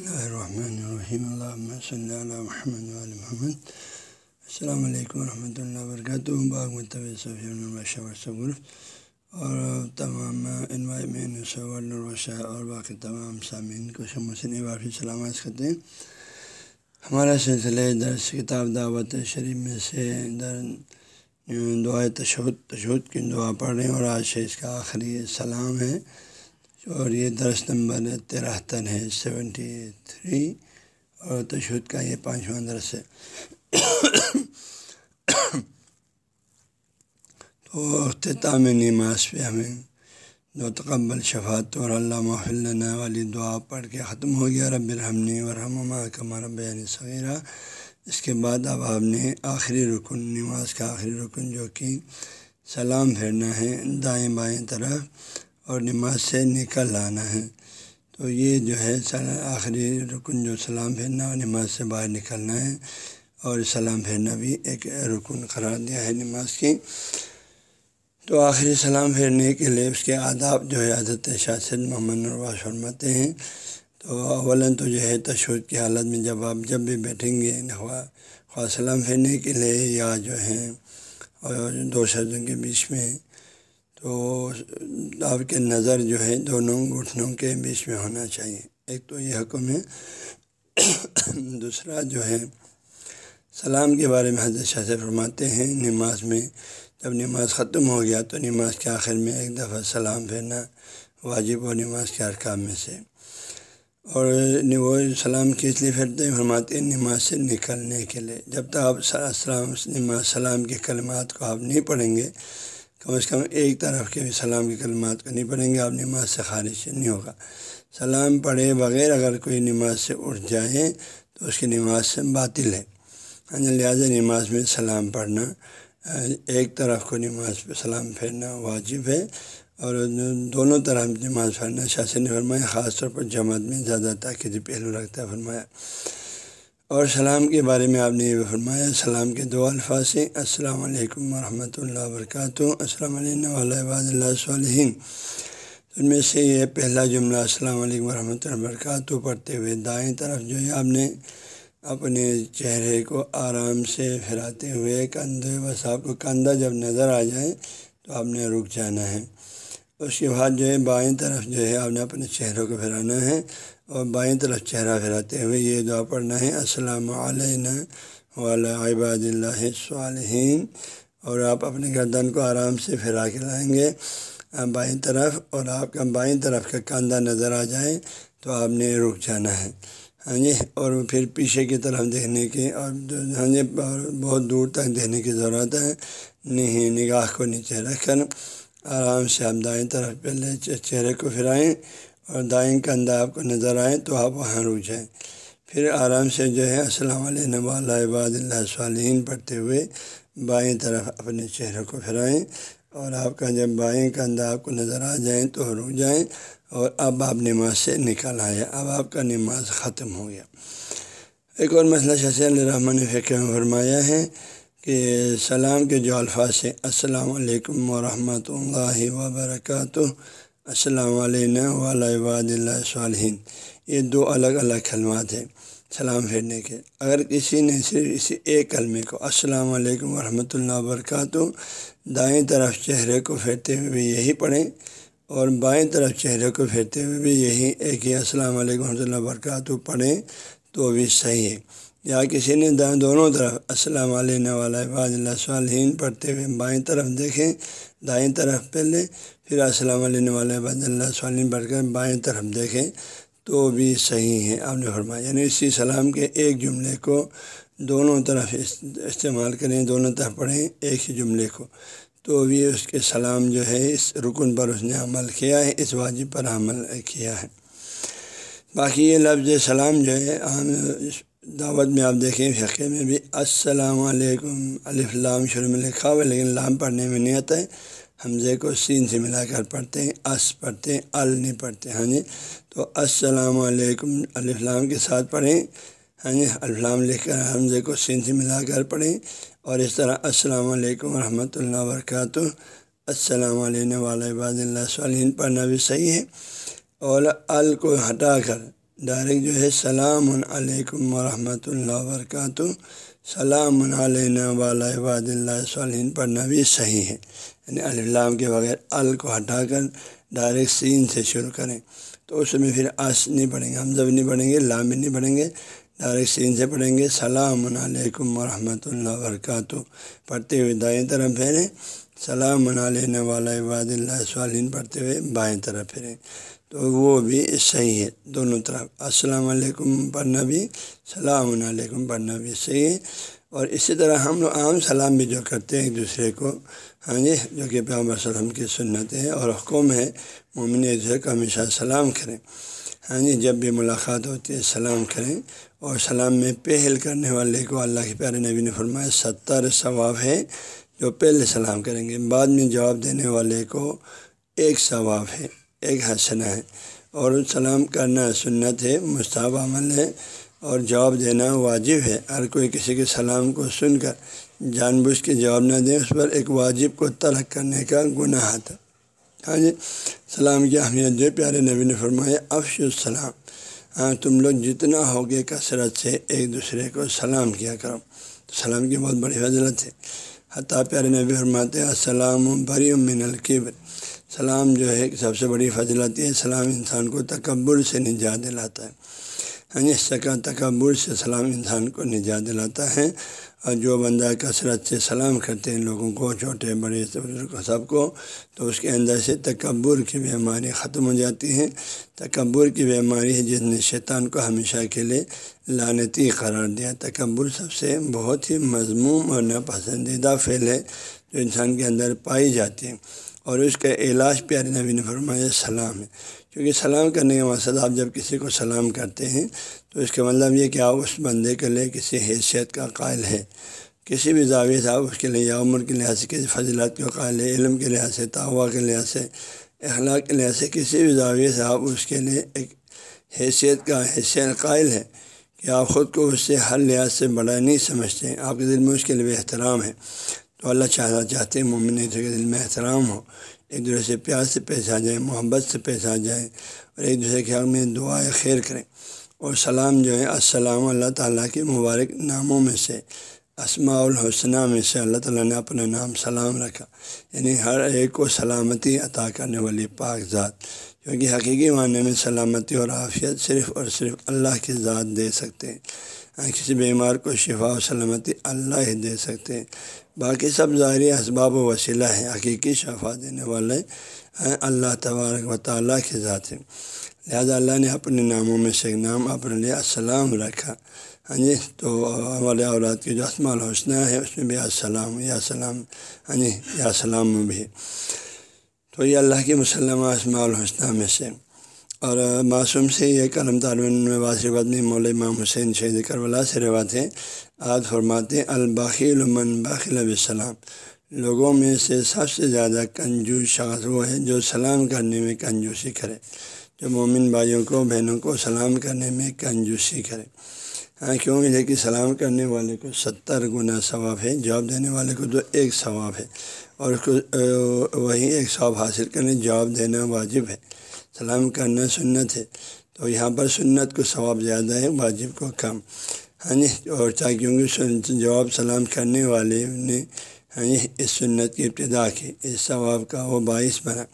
الرحمن الرحیم اللہ صلی اللہ محمد محمد السلام علیکم ورحمۃ اللہ وبرکاتہ باغ مطب صفی اور تمام اور باقی تمام سامعین کو شمسن وافی سلامت کرتے ہیں ہمارا سلسلہ درس کتاب دعوت شریف میں سے در دعائے تشہد تشہد کی دعا پڑھ رہے ہیں اور آج سے اس کا آخری سلام ہے اور یہ درس نمبر ترہتر ہے سیونٹی تھری اور تشہد کا یہ پانچواں درس ہے۔ تو اختتام نماز پہ ہمیں دو تقبل شفات اور اللہ محل والی دعا پڑھ کے ختم ہو گیا۔ رب الحمنی ورحمہ کمار بیان صغیرہ اس کے بعد اب آپ نے آخری رکن، نماز کا آخری رکن جو کہ سلام پھیرنا ہے، دائیں بائیں طرف۔ اور نماز سے نکل آنا ہے۔ تو یہ جو ہے آخری رکن جو سلام پھیرنا اور نماز سے باہر نکلنا ہے۔ اور سلام پھیرنا بھی ایک رکن قرار دیا ہے نماز کی۔ تو آخری سلام پھیرنے کے لیے اس کے آداب جو ہے حضرت شاست محمد نرواز فرماتے ہیں۔ تو اول تو جو ہے تشود کی حالت میں جب آپ جب بھی بیٹھیں گے، خواہ سلام پھیرنے کے لیے یا جو ہے دو شرطوں کے بیچ میں تو آپ کے نظر جو ہے دونوں گھٹنوں کے بیچ میں ہونا چاہیے۔ ایک تو یہ حکم ہے۔ دوسرا جو ہے، سلام کے بارے میں حضرت شاہ سے فرماتے ہیں، نماز میں جب نماز ختم ہو گیا تو نماز کے آخر میں ایک دفعہ سلام پھیرنا واجب و نماز کے ارکام میں سے۔ اور وہ سلام کس لیے پھیرتے ہیں، فرماتے ہیں نماز سے نکلنے کے لیے۔ جب تک آپ السلام نماز، سلام کے کلمات کو آپ نہیں پڑھیں گے کم از کم ایک طرف کے بھی سلام کی کلمات کو نہیں پڑھیں گے، آپ نماز سے خارج نہیں ہوگا۔ سلام پڑھے بغیر اگر کوئی نماز سے اٹھ جائے تو اس کی نماز سے باطل ہے۔ ہاں لہٰذا نماز میں سلام پڑھنا، ایک طرف کو نماز پہ سلام پھیرنا واجب ہے اور دونوں طرف نماز پڑھنا شاست نے فرمایا، خاص طور پر جماعت میں زیادہ تاکہ پہلو رکھتا ہے، فرمایا اور سلام کے بارے میں آپ نے یہ فرمایا، سلام کے دو الفاظ سے السلام علیکم ورحمۃ اللہ وبرکاتہ۔ السلام علیکم اللہ ان میں سے یہ پہلا جملہ السلام علیکم ورحمۃ اللہ وبرکاتہ پڑھتے ہوئے دائیں طرف جو ہے، آپ نے اپنے چہرے کو آرام سے پھراتے ہوئے کندھے بس آپ کو کندھا جب نظر آ جائے تو آپ نے رک جانا ہے۔ اس کے بعد جو ہے، بائیں طرف جو ہے، آپ نے اپنے چہروں کو پھرانا ہے اور بائیں طرف چہرہ پھراتے ہوئے یہ دعا پڑھنا ہے، السلام علیہ عباد اللہ صالحین اور آپ اپنے گردن کو آرام سے پھرا کے لائیں گے بائیں طرف اور آپ کا بائیں طرف کا کاندھا نظر آ جائے تو آپ نے رک جانا ہے۔ ہاں جی اور پھر پیچھے کی طرف دیکھنے کی اور ہاں جی بہت دور تک دیکھنے کی ضرورت ہے۔ نہیں، نگاہ کو نیچے رکھ کر آرام سے آپ دائیں طرف پہلے چہرے کو پھرائیں اور دائیں کندھا آپ کو نظر آئے تو آپ وہاں رک جائیں۔ پھر آرام سے جو ہے، السلام علیہ عباد اللہ صالحین پڑھتے ہوئے بائیں طرف اپنے چہرے کو پھرائیں اور آپ کا جب بائیں کندھا آپ کو نظر آ جائیں تو رک جائیں اور اب آپ نماز سے نکل آئے۔ اب آپ کا نماز ختم ہو گیا۔ ایک اور مسئلہ شاہ الرحمٰن فکر میں فرمایا ہے کہ سلام کے جو الفاظ ہیں، السلام علیکم ورحمۃ اللہ وبرکاتہ۔ السلام علیکم وباد اللہ صالحین۔ یہ دو الگ الگ کلمات ہیں سلام پھیرنے کے۔ اگر کسی نے صرف اسی ایک کلمے کو السلام علیکم ورحمۃ اللہ وبرکاتہ، دائیں طرف چہرے کو پھیرتے ہوئے بھی یہی پڑھیں اور بائیں طرف چہرے کو پھیرتے ہوئے بھی یہی ایک ہی السلام علیکم ورحمۃ اللہ وبرکاتہ پڑھیں، تو بھی صحیح ہے۔ یا کسی نے دونوں طرف، السلام علیہ وباد اللہ صالحین، پڑھتے ہوئے بائیں طرف دیکھیں، دائیں طرف پہلے، پھر السلام علیہ وباد اللہ صالحین پڑھ کر بائیں طرف دیکھیں، تو بھی صحیح ہے آپ نے فرمایا۔ یعنی اسی سلام کے ایک جملے کو دونوں طرف استعمال کریں، دونوں طرف پڑھیں ایک ہی جملے کو، تو بھی اس کے سلام جو ہے، اس رکن پر اس نے عمل کیا ہے، اس واجب پر عمل کیا ہے۔ باقی یہ لفظ سلام جو ہے، عام دعوت میں آپ دیکھیں فقے میں بھی السلام علیکم الفلام شروع میں لکھا ہوا لیکن لام پڑھنے میں نہیں آتا ہے۔ حمزے کو سین سے ملا کر پڑھتے ہیں، اس پڑھتے ہیں، ال نہیں پڑھتے ہاں جی؟ تو السلام علیکم الفلام کے ساتھ پڑھیں ہاں جی؟ الفلام لکھ کر حمزے کو سین سے ملا کر پڑھیں۔ اور اس طرح السلام علیکم ورحمۃ اللہ وبرکاتہ۔ السلام علیہ وباد اللہ صحیح پڑھنا بھی صحیح ہے۔ اور ال کو ہٹا کر ڈائریکٹ جو ہے، سلام علیکم ورحمۃ اللہ وبرکاتہ۔ سلام علیہ وباد اللہ صحیح پڑھنا بھی صحیح ہے۔ یعنی الام کے بغیر ال کو ہٹا کر ڈائریکٹ سین سے شروع کریں۔ تو اس میں پھر آس نہیں پڑھیں گے، ہم جب نہیں پڑھیں گے، لام نہیں پڑھیں گے ڈائریکٹ سین سے پڑھیں گے۔ سلام علیکم ورحمۃ اللہ وبرکاتہ۔ پڑھتے ہوئے دائیں طرف پھیریں سلام علیہ والا عباد اللہ صالین پڑھتے ہوئے بائیں طرف پھیریں تو وہ بھی صحیح ہے، دونوں طرف۔ السلام علیکم پڑھنا بھی سلام علیکم پڑھنا بھی صحیح ہے۔ اور اسی طرح ہم لوگ عام سلام بھی جو کرتے ہیں ایک دوسرے کو ہاں جی جو کہ پیام وسلم کی سنت ہے اور حکم ہے مومن ایک دوسرے کو ہمیشہ سلام کریں۔ ہاں جی جب بھی ملاقات ہوتی ہے سلام کریں۔ اور سلام میں پہل کرنے والے کو اللہ کے پیارے نبی نے فرمایا، ستر ثواب ہے جو پہلے سلام کریں گے، بعد میں جواب دینے والے کو ایک ثواب ہے۔ ایک حسنہ ہے۔ اور سلام کرنا سنت ہے، مستحب عمل ہے اور جواب دینا واجب ہے۔ ہر کوئی کسی کے سلام کو سن کر جان بوجھ کے جواب نہ دیں اس پر ایک واجب کو ترک کرنے کا گناہ تھا ہاں جی سلام کی اہمیت جو پیارے نبی نے فرمایا، افش السلام۔ ہاں تم لوگ جتنا ہوگے کثرت سے ایک دوسرے کو سلام کیا کرو۔ تو سلام کی بہت بڑی فضلت ہے۔ حتیٰ پیارے نبی فرماتے السلام بری من القبر سلام جو ہے سب سے بڑی فضلت ہے، سلام انسان کو تکبر سے نجات دلاتا ہے۔ ہاں جی سکا تکبر سے سلام انسان کو نجات دلاتا ہے۔ اور جو بندہ کثرت سے سلام کرتے ہیں، لوگوں کو، چھوٹے، بڑے سب کو، تو اس کے اندر سے تکبر کی بیماری ختم ہو جاتی ہے۔ تکبر کی بیماری ہے، جس نے شیطان کو ہمیشہ کے لیے لانتی قرار دیا۔ تکبر سب سے بہت ہی مضموم اور ناپسندیدہ فعل ہے، جو انسان کے اندر پائی جاتی ہے۔ اور اس کا علاج پیارے نبی نے فرمایا سلام ہے۔ کیونکہ سلام کرنے کے مقصد آپ جب کسی کو سلام کرتے ہیں تو اس کا مطلب یہ کہ آپ اس بندے کے لیے کسی حیثیت کا قائل ہے کسی بھی زاویے سے آپ اس کے لیے یا عمر کے لحاظ سے، کسی فضلات کے قائل ہے علم کے لحاظ سے تعوا کے لحاظ سے، اخلاق کے لحاظ سے، کسی بھی زاویے سے آپ اس کے لیے ایک حیثیت کا حیثیت قائل ہے کہ آپ خود کو اس سے ہر لحاظ سے بڑا نہیں سمجھتے۔ ہیں آپ کے دل میں اس کے لیے احترام ہے۔ تو اللہ چاہنا چاہتے ہیں مومن کے دل میں احترام ہو۔ ایک دوسرے سے پیار سے پیش آ جائیں، محبت سے پیش آ جائیں اور ایک دوسرے کے حق میں دعا خیر کریں۔ اور سلام جو ہے، السلام اللہ تعالیٰ کے مبارک ناموں میں سے اسماع الحسنہ میں سے اللہ تعالیٰ نے اپنا نام سلام رکھا۔ یعنی ہر ایک کو سلامتی عطا کرنے والی پاک ذات کیونکہ حقیقی معنی میں سلامتی اور عافیت صرف اور صرف اللہ کی ذات دے سکتے ہیں۔ ہاں، کسی بیمار کو شفا و سلامتی اللہ ہی دے سکتے ہیں۔ باقی سب ظاہری اسباب و وسیلہ ہیں، حقیقی شفا دینے والے ہیں، اللہ تبارک و تعالیٰ کے ذات ہیں۔ لہٰذا اللہ نے اپنے ناموں میں سے ایک نام اپنے لیے السلام رکھا۔ ہاں جی تو ہمارے اولاد کی جو اسما الحسنہ ہے اس میں بھی السلام، یا سلام ہاں جی یا سلام بھی۔ تو یہ اللہ کی مسلمہ اسماع الحسنہ میں سے۔ اور معصوم سے یہ کرم تعلیم واضح بدنی مول امام حسین شہید کربلا سے روایت ہے۔ آج فرماتے الباخی المن باخل علیہ السلام لوگوں میں سے سب سے زیادہ کنجوس شخص وہ ہے جو سلام کرنے میں کنجوسی کرے۔ جو مومن بھائیوں کو، بہنوں کو سلام کرنے میں کنجوسی کرے۔ ہاں کیوں ہے کہ سلام کرنے والے کو ستر گنا ثواب ہے، جواب دینے والے کو تو ایک ثواب ہے۔ اور اس کو وہی ایک ثواب حاصل کرنے، جواب دینا واجب ہے۔ سلام کرنا سنت ہے۔ تو یہاں پر سنت کو ثواب زیادہ ہے، واجب کو کم۔ ہاں جی اور چاہے کیونکہ جواب سلام کرنے والے نے ہاں جی اس سنت کی ابتدا کی، اس ثواب کا وہ باعث بنا۔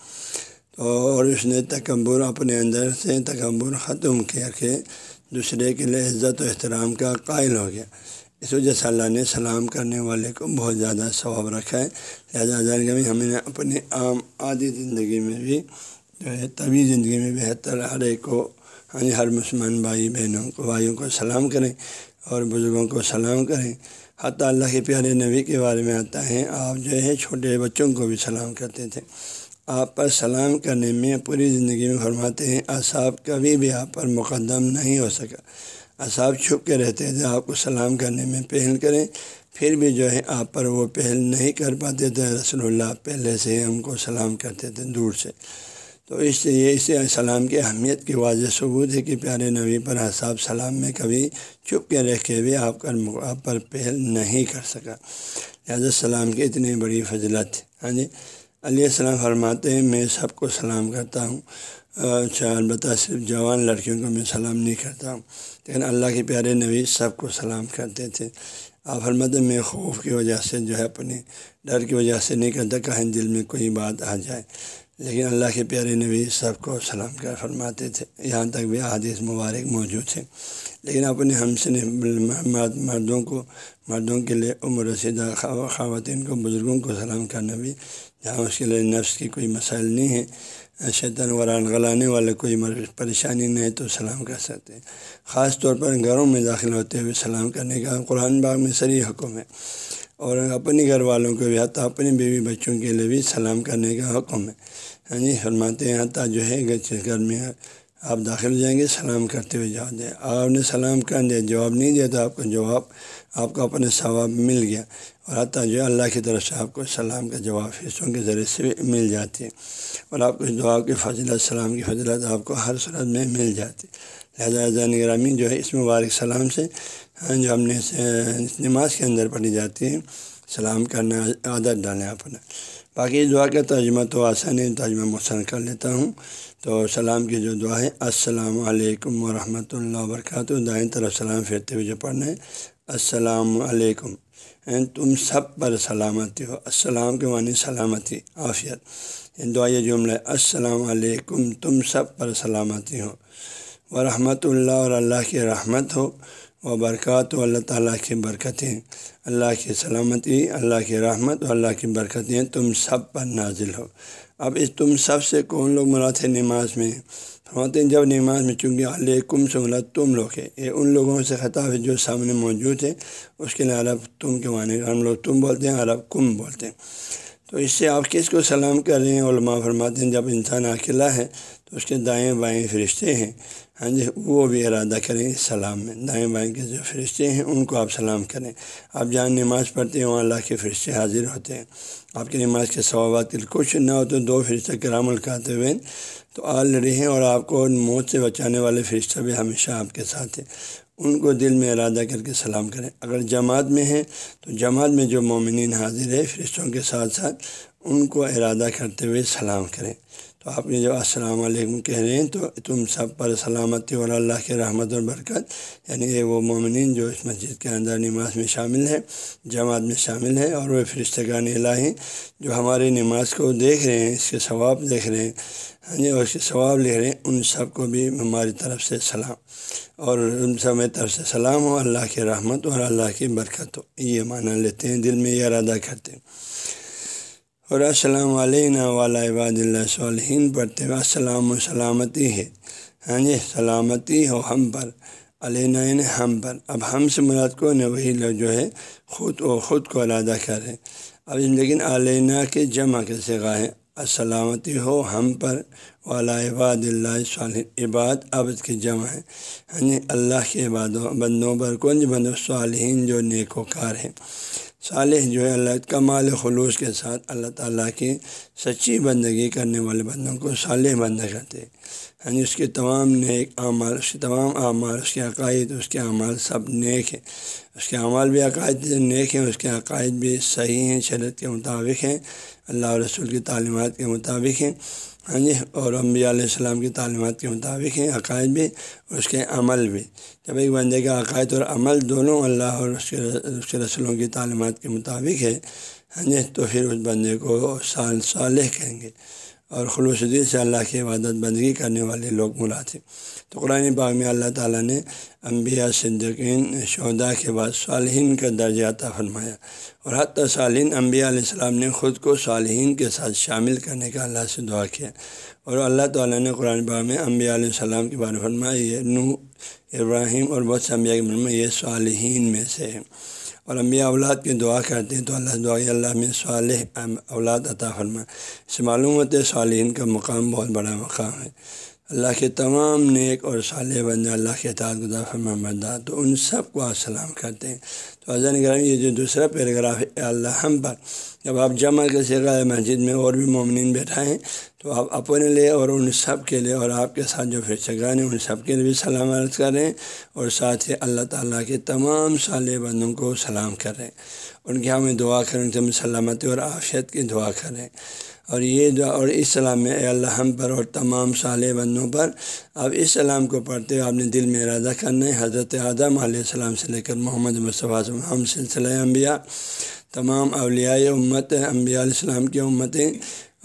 تو اور اس نے تکبر اپنے اندر سے تکبر ختم کیا کہ دوسرے کے لیے عزت و احترام کا قائل ہو گیا۔ اس وجہ سے اللہ نے سلام کرنے والے کو بہت زیادہ ثواب رکھا ہے۔ لہٰذا میں ہمیں اپنی عام، عادی زندگی میں بھی جو ہے طبی زندگی میں بہتر ہر ایک کو ہاں جی، ہر مسلمان بھائی بہنوں کو، بھائیوں کو سلام کریں اور بزرگوں کو سلام کریں۔ حتیٰ اللہ کے پیارے نبی کے بارے میں آتا ہے، آپ جو ہے چھوٹے بچوں کو بھی سلام کرتے تھے۔ آپ پر سلام کرنے میں پوری زندگی میں فرماتے ہیں اصاب کبھی بھی آپ پر مقدم نہیں ہو سکا۔ اصاب چھپ کے رہتے تھے، آپ کو سلام کرنے میں پہل کریں، پھر بھی جو ہے آپ پر وہ پہل نہیں کر پاتے تھے۔ رسول اللہ پہلے سے ہم کو سلام کرتے تھے دور سے۔ تو اس لیے اس سلام کی اہمیت کی واضح ثبوت ہے کہ پیارے نبی پر حساب سلام میں کبھی چپ کے رہ کے بھی آپ کا آپ پر پہل نہیں کر سکا۔ لہٰذا سلام کی اتنی بڑی فضلت ہاں جی؟ علیہ السلام فرماتے ہیں، میں سب کو سلام کرتا ہوں۔ اچھا البتہ صرف جوان لڑکیوں کو میں سلام نہیں کرتا ہوں۔ لیکن اللہ کے پیارے نبی سب کو سلام کرتے تھے۔ آپ حرمت میں خوف کی وجہ سے جو ہے اپنے ڈر کی وجہ سے نہیں کرتا، کہیں دل میں کوئی بات آ جائے۔ لیکن اللہ کے پیارے نبی سب کو سلام کر فرماتے تھے۔ یہاں تک بھی حادث مبارک موجود تھے لیکن اپنے ہم سے مردوں کو مردوں کے لیے عمر رسیدہ خواتین کو بزرگوں کو سلام کرنا بھی جہاں اس کے لیے نفس کی کوئی مسائل نہیں ہے شیطان وران غلانے والے کوئی پریشانی نہیں ہے تو سلام کر سکتے ہیں۔ خاص طور پر گھروں میں داخل ہوتے ہوئے سلام کرنے کا قرآن باغ میں سری حکم ہے۔ اور اپنے گھر والوں کو بھی حتیٰ اپنی بیوی بچوں کے لیے بھی سلام کرنے کا حکم ہے ہاں جی فرماتے ہیں، حتیٰ جو ہے، گھر میں آپ داخل ہو جائیں گے، سلام کرتے ہوئے جواب دیں۔ آپ نے سلام کر دیا، جواب نہیں دیا تو آپ کو جواب، آپ کو اپنے ثواب مل گیا۔ اور حتیٰ جو ہے، اللہ کی طرف سے آپ کو سلام کا جواب حصوں کے ذریعے سے بھی مل جاتی ہے۔ اور آپ کو دعا کی فضلت سلام کی فضلت آپ کو ہر صورت میں مل جاتی لہٰذا نگرامی جو ہے، اس مبارک سلام سے جو ہم نے نماز کے اندر پڑھی جاتی ہے۔ سلام کرنا، عادت ڈالیں اپنا۔ باقی دعا کا ترجمہ تو آسان ہے ترجمہ مسن کر لیتا ہوں۔ تو سلام کی جو دعا ہے، السلام علیکم ورحمۃ اللہ وبرکاتہ۔ دائیں طرف سلام پھیرتے ہوئے جو پڑھنا ہے، السلام علیکم۔ ہاں، تم سب پر سلامتی ہو۔ السلام کے معنی سلامتی، عافیت۔ دعا یہ جملہ ہے، السلام علیکم، تم سب پر سلامتی ہو۔ ورحمۃ اللہ اور اللہ کی رحمت ہو۔ و برکات و اللہ تعالیٰ کی برکتیں، اللہ کی سلامتی، اللہ کی رحمت و اللہ کی برکتیں تم سب پر نازل ہو۔ اب اس تم سب سے کون لوگ مراد ہے نماز میں؟ فرماتے ہیں جب نماز میں چونکہ علیکم سے مراد تم لوگ ہے یہ ان لوگوں سے خطاب ہے جو سامنے موجود ہے اس کے لیے عرب تم کے معنی ہم لوگ تم بولتے ہیں، عرب کم بولتے ہیں۔ تو اس سے آپ کس کو سلام کر رہے ہیں؟ علماء فرماتے ہیں، جب انسان اکیلا ہے تو اس کے دائیں بائیں فرشتے ہیں۔ ہاں جی وہ بھی ارادہ کریں سلام میں۔ دائیں بائیں کے جو فرشتے ہیں، ان کو آپ سلام کریں۔ آپ جہاں نماز پڑھتے ہیں، وہاں اللہ کے فرشتے حاضر ہوتے ہیں۔ آپ کی نماز کے ثوابات کچھ نہ ہو تو دو فرشتہ کرام الکاتے ہوئے تو آلریڈی ہیں اور آپ کو موت سے بچانے والے فرشتہ بھی ہمیشہ آپ کے ساتھ ہیں۔ ان کو دل میں ارادہ کر کے سلام کریں۔ اگر جماعت میں ہیں تو جماعت میں جو مومنین حاضر ہے فرشتوں کے ساتھ ساتھ ان کو ارادہ کرتے ہوئے سلام کریں۔ تو آپ نے جب السلام علیکم کہہ رہے ہیں، تو تم سب پر سلامتی اور اللہ کے رحمت اور برکت یعنی یہ وہ مومنین جو اس مسجد کے اندر نماز میں شامل ہے جماعت میں شامل ہے اور وہ فرشتگان الہی جو ہماری نماز کو دیکھ رہے ہیں، اس کے ثواب دیکھ رہے ہیں۔ ہاں جی اور اس کے ثواب لکھ رہے ہیں۔ ان سب کو بھی ہماری طرف سے سلام۔ اور ان سب میں طرف سے سلام ہو۔ اللہ کی رحمت اور اللہ کی برکت ہو۔ یہ معنی لیتے ہیں، دل میں یہ ارادہ کرتے ہیں۔ اور السلام علیہ والا عباد اللہ صحیح پڑھتے ہوئے السلام و سلامتی ہے۔ ہاں جی سلامتی ہو ہم پر علین یعنی ہم پر۔ اب ہم سے مراد کو نہ وہی لوگ جو ہے خود و خود کو ارادہ کریں اب لیکن علینہ کے جمع کے سگا ہے۔ السلامتی ہو، ہم پر والا عباد اللہ صالح، عباد عبد کی جمع ہے۔ یعنی اللہ کے عبادوں، بندوں پر کنج بند صالحین جو نیک و کار ہیں۔ صالح جو ہے اللہ کمال خلوص کے ساتھ اللہ تعالیٰ کی سچی بندگی کرنے والے بندوں کو صالح بندہ کرتے ہیں۔ یعنی اس کے تمام نیک اعمال، اس کے تمام اعمال، اس کے عقائد، اس کے اعمال سب نیک ہیں۔ اس کے اعمال بھی عقائد نیک ہیں، اس کے عقائد بھی صحیح ہیں شرط کے مطابق ہیں، اللہ رسول کی تعلیمات کے مطابق ہیں۔ ہاں جی اور انبیاء علیہ السلام کی تعلیمات کے مطابق ہیں، عقائد بھی اور اس کے عمل بھی۔ جب ایک بندے کا عقائد اور عمل دونوں اللہ اور اس کے اس کے رسولوں کی تعلیمات کے مطابق ہے ہاں جی تو پھر اس بندے کو سال صالح کہیں گے۔ اور خلوص دل سے اللہ کی عبادت بندگی کرنے والے لوگ مراد ہیں۔ تو قرآن باغ میں اللہ تعالیٰ نے انبیاء صدقین شہدا کے بعد صالحین کا درجہ عطا فرمایا۔ اور حتیٰ صالحین، انبیاء علیہ السلام نے خود کو صالحین کے ساتھ شامل کرنے کا اللہ سے دعا کیا۔ اور اللہ تعالیٰ نے قرآن باغ میں انبیاء علیہ السلام کے بارے فرمایا، یہ نو ابراہیم اور بہت سے انبیاء کے بارے میں یہ صالحین میں سے ہے اور انبیاء اولاد کی دعا کرتے ہیں تو اللہ دعا اللہ میں صالح اولاد عطا فرما اس معلوم ہوتے صالحین کا مقام بہت بڑا مقام ہے اللہ کے تمام نیک اور صالح بندے اللہ کے اطاعت گدا فرما مردہ تو ان سب کو آپ سلام کرتے ہیں تو حضرت گرام یہ جو دوسرا پیراگراف ہے اللہ ہم پر جب آپ جمع کے سگا مسجد میں اور بھی مومنین بیٹھا ہیں تو آپ اپنے لیے اور ان سب کے لیے اور آپ کے ساتھ جو پھر ہیں، ان سب کے لیے بھی سلام عرض کریں اور ساتھ ہی اللہ تعالیٰ کے تمام سال بندوں کو سلام کریں۔ ان کی ہمیں ہاں دعا کریں ہاں تم سلامتی اور آفیت کی دعا کریں۔ اور یہ دعا اور اس سلام میں اے اللہ ہم پر اور تمام صالح بندوں پر۔ اب اس سلام کو پڑھتے ہوئے آپ نے دل میں ارادہ کرنا ہے حضرت آدم علیہ السلام سے لے کر محمد مصطفیٰ ہم سلسلہ انبیاء، تمام اولیاء امت، انبیاء علیہ السلام کی امتیں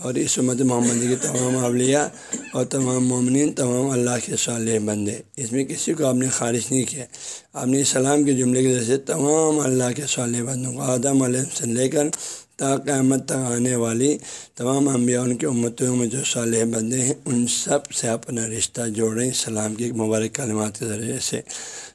اور اس امت محمد کے تمام اولیاء اور تمام مومنین، تمام اللہ کے صالح بندے۔ اس میں کسی کو آپ نے خارج نہیں کیا۔ آپ نے اسلام کے جملے کے ذریعے تمام اللہ کے صالح بندوں کو آدم علیہ سے لے کر تا قیامت تک آنے والی تمام انبیاء ان کی امتوں میں جو صالح بندے ہیں، ان سب سے اپنا رشتہ جوڑیں، سلام کے مبارک کلمات کے ذریعے سے۔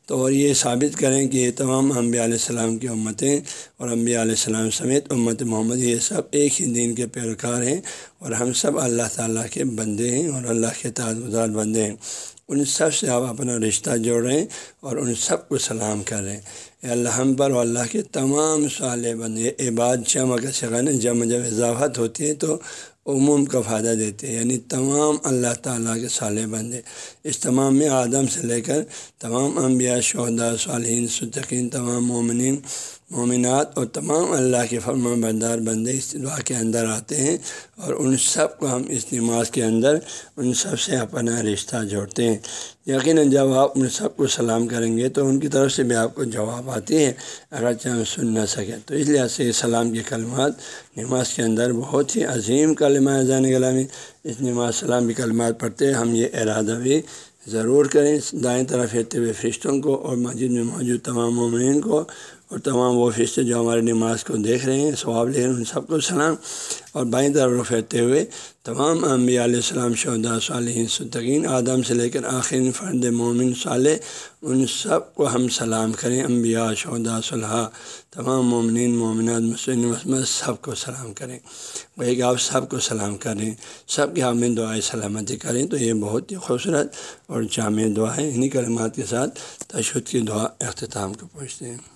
تو اور یہ ثابت کریں کہ یہ تمام انبیاء علیہ السلام کی امتیں اور انبیاء علیہ السلام سمیت امت محمد، یہ سب ایک ہی دین کے پیروکار ہیں اور ہم سب اللہ تعالیٰ کے بندے ہیں اور اللہ کے گزار بندے ہیں۔ ان سب سے آپ اپنا رشتہ جوڑیں اور ان سب کو سلام کریں۔ اللہ، ہم پر اور اللہ کے تمام صالح بندے عباد جمع کا شغن جمع جب اضافت ہوتی ہے تو عموم کا فائدہ دیتے ہیں۔ یعنی تمام اللہ تعالیٰ کے صالح بندے۔ اس تمام میں آدم سے لے کر تمام انبیاء شہدا صالحین صدقین تمام مومنین مومنات اور تمام اللہ کے فرما بردار بندے اس دعا کے اندر آتے ہیں اور ان سب کو ہم اس نماز کے اندر ان سب سے اپنا رشتہ جوڑتے ہیں۔ یقیناً جب آپ ان سب کو سلام کریں گے تو ان کی طرف سے بھی آپ کو جواب آتی ہے، اگر چاہے سن نہ سکیں۔ تو اس لحاظ سے سلام کے کلمات نماز کے اندر بہت ہی عظیم کلمہ جان گلامی اس نماز سلام کی کلمات پڑھتے ہم یہ ارادہ بھی ضرور کریں۔ دائیں طرف پھیرتے ہوئے فرشتوں کو اور مسجد میں موجود تمام مومنین کو اور تمام وہ فرشتے جو ہمارے نماز کو دیکھ رہے ہیں، ثواب لے رہے ہیں، ان سب کو سلام اور بائیں طرف پھیرتے ہوئے تمام انبیاء علیہ السلام شہدا صالحین صدقین آدم سے لے کر آخر فرد مومن، صالح، ان سب کو ہم سلام کریں۔ انبیاء شہدا صلاح تمام مومنین، مومنات مسلم مسمت سب کو سلام کریں۔ وہی کہ آپ سب کو سلام کریں سب کے ہمیں دعائیں سلامتی کریں، تو یہ بہت ہی خوبصورت اور جامع دعا ہے۔ انہیں کلمات کے ساتھ تشدد کی دعا اختتام کو پہنچتے ہیں۔